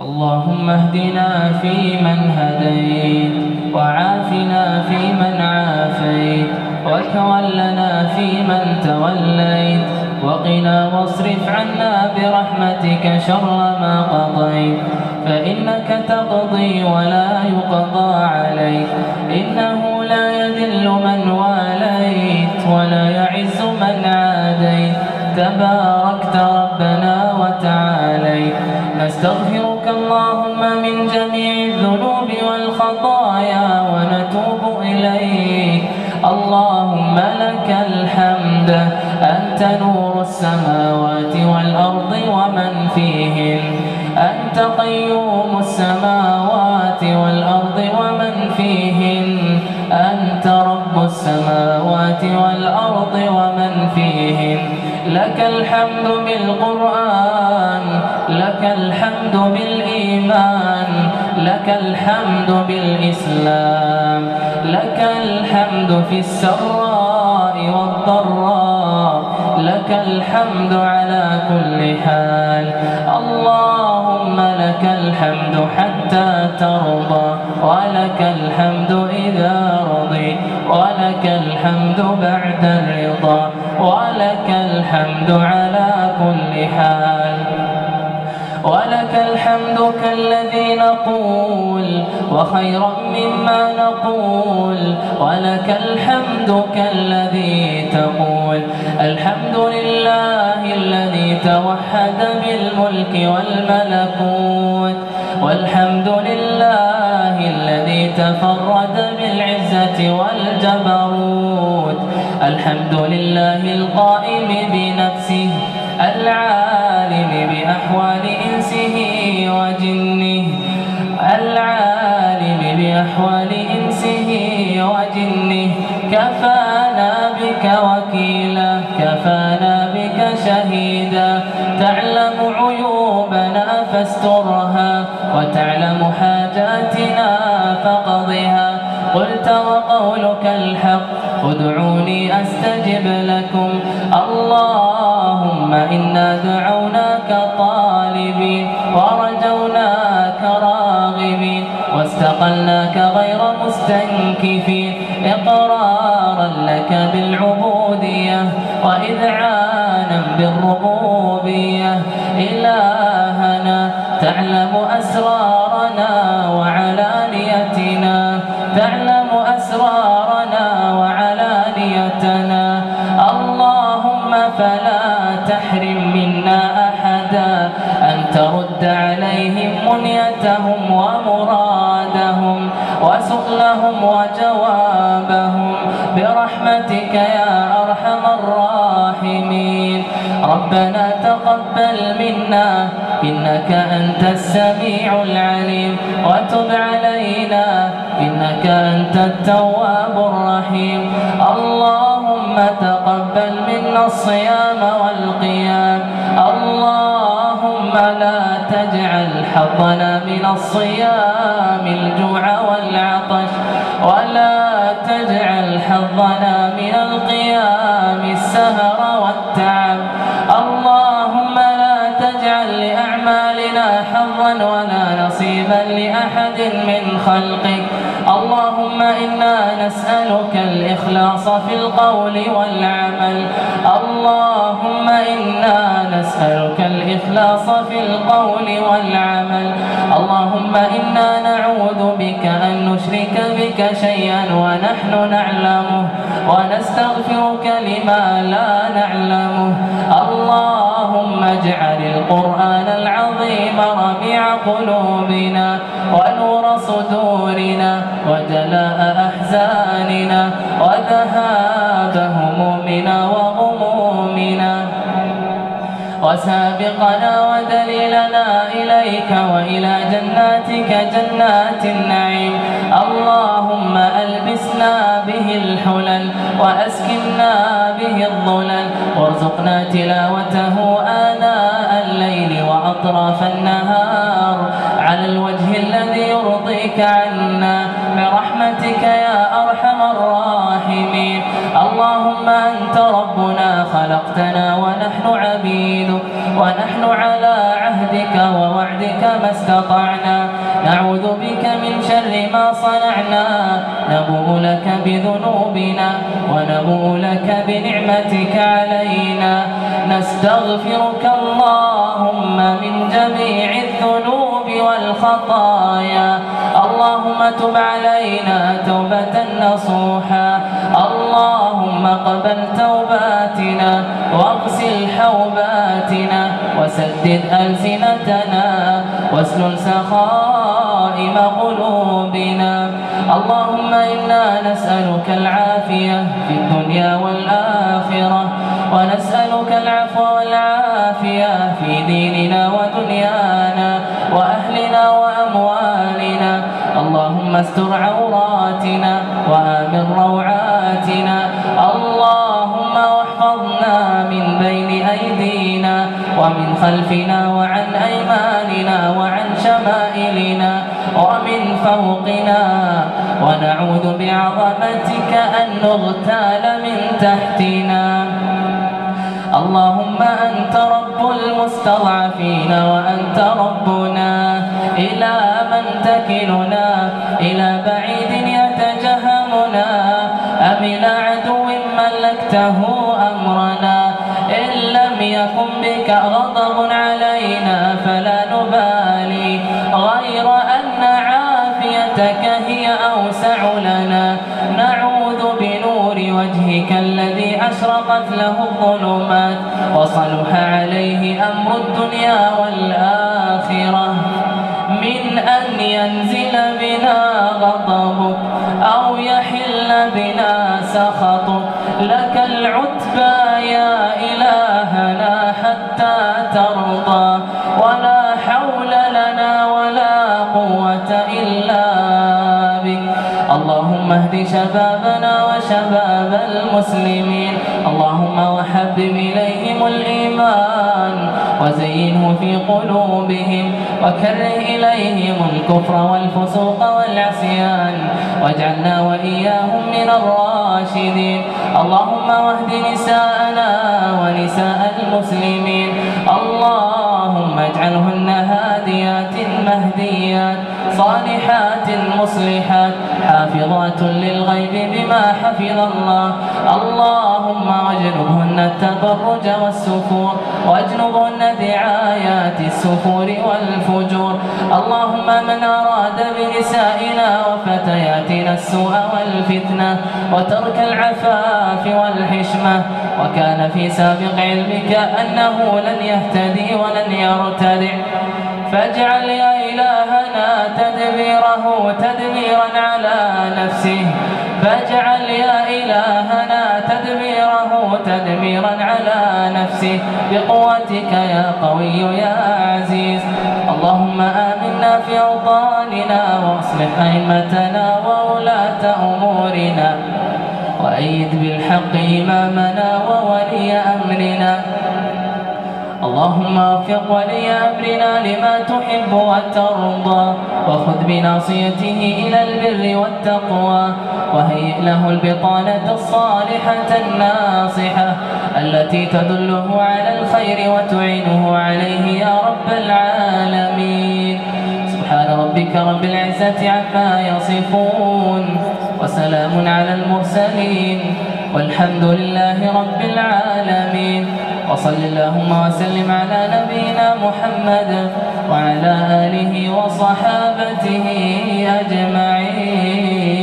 اللهم اهدنا فيمن هديت وعافنا فيمن عافيت وتولنا فيمن توليت وقنا واصرف عنا برحمتك شر ما قضيت فإنك تقضي ولا يقضى عليك إنه لا يذل من واليت ولا يعز من عاديت تباركت ربنا وتعاليت نستغفرك اللهم من جميع الذنوب والخطايا ونتوب إليك. اللهم لك الحمد. أنت نور السماوات والأرض ومن فيهن. أنت قيوم السماوات والأرض ومن فيهن. أنت رب السماوات والأرض ومن فيهن. لك الحمد بالقرآن. لك الحمد بالإيمان لك الحمد بالإسلام لك الحمد في السراء والضراء لك الحمد على كل حال. اللهم لك الحمد حتى ترضى ولك الحمد إذا رضي ولك الحمد بعد الرضا ولك الحمد على كل حال. ولك الحمد كالذي نقول وخيرا مما نقول ولك الحمد كالذي تقول الحمد لله الذي توحد بالملك والملكوت والحمد لله الذي تفرد بالعزة والجبروت الحمد لله القائم بنفسه العالم بأحوال إنسه وجنه. العالم بأحوال إنسه وجنه. كفانا بك وكيلا كفانا بك شهيدا. تعلم عيوبنا فاسترها وتعلم حاجاتنا فقضها. قلت وقولك الحق ادعوني أستجب لكم. اللهم إنا دعوناك طالبين ورجوناك راغبين واستقلناك غير مستنكفين إقرارا لك بالعبودية وإذعانا بالربوبية إلهنا تعلم أسرارنا وعلانيتنا تعلم أسرارنا وعلانيتنا منيتهم ومرادهم وسؤلهم وجوابهم برحمتك يا أرحم الراحمين ربنا تقبل منا إنك أنت السميع العليم وتب علينا إنك أنت التواب الرحيم اللهم تقبل منا الصيام والقيام اللهم لا تجعل حظنا من الصيام الجوع والعطش ولا تجعل حظنا من القيام السهر والتعب. اللهم لا تجعل لأعمالنا حظا ولا نصيبا لأحد من خلقك. اللهم إنا نسألك الإخلاص في القول والعمل. اللهم إنا نسألك الإخلاص في القول والعمل. اللهم إنا نعوذ بك أن نشرك بك شيئا ونحن نعلمه ونستغفرك لما لا نعلمه. اللهم اجعل القرآن العظيم ربيع قلوبنا ونور صدورنا وجلاء أحزاننا وذهاب همومنا وغمومنا. وسابقنا ودليلنا إليك وإلى جناتك جنات النعيم. أنت ربنا خلق خلقتنا ونحن عبيدك ونحن على عهدك ووعدك ما استطعنا. نعوذ بك من شر ما صنعنا. نبوء لك بذنوبنا ونبوء لك بنعمتك علينا. نستغفرك اللهم من جميع الذنوب والخطايا. اللهم تب علينا توبة نصوحا. اللهم قبل توباتنا واغسل حوباتنا وسدد ألسنتنا واسلل سخائم قلوبنا. اللهم إنا نسألك العافية في الدنيا والآخرة ونسألك العفو والعافية في ديننا ودنيانا. اللهم استر عوراتنا وآمن روعاتنا. اللهم واحفظنا من بين أيدينا ومن خلفنا وعن أيماننا وعن شمائلنا ومن فوقنا. ونعوذ بعظمتك أن نغتال من تحتنا. اللهم أنت رب المستضعفين وأنت ربنا إلى من تكلنا إلى بعيد يتجهمنا أم إلى عدو ملكته أمرنا إن لم يكن بك غضب علينا فلا نبالي غير أن عافيتك هي أوسع لنا. بنور وجهك الذي أشرقت له الظلمات وصلح عليه أمر الدنيا والآخرة. من أن ينزل بنا غضبك أو يحل بنا سخطك. لك العتبى يا إلهنا حتى ترضى ولا حول لنا ولا قوة إلا اللهم اهد شبابنا وشباب المسلمين. اللهم وحبب إليهم الإيمان وزينه في قلوبهم وكره إليهم الكفر والفسوق والعصيان واجعلنا وإياهم من الراشدين. اللهم واهد نساءنا ونساء المسلمين. اللهم اجعلهن هاديات مهديات. صالحات مصلحات حافظات للغيب بما حفظ الله. اللهم واجنبهن التبرج والسفور واجنبهن دعايات السفور والفجور. اللهم من أراد بنسائنا وفتياتنا السوء والفتنة وترك العفاف والحشمة. وكان في سابق علمك أنه لن يهتدي ولن يرتدع. فاجعل يا إلهنا تدبيره تدميرا على نفسه. فاجعل يا إلهنا تدميره تدميرا على نفسه. بقوتك يا قوي يا عزيز. اللهم آمنا في أوطاننا واصلح أئمتنا وولاة أمورنا. وأيد بالحق إمامنا وولي أمرنا. اللهم وفق ولي أمرنا لما تحب وترضى وخذ بناصيته إلى البر والتقوى وهيئ له البطانة الصالحة الناصحة التي تدله على الخير وتعينه عليه يا رب العالمين. سبحان ربك رب العزة عما يصفون وسلام على المرسلين والحمد لله رب العالمين. وصل اللهم وسلم على نبينا محمد وعلى آله وصحابته أجمعين.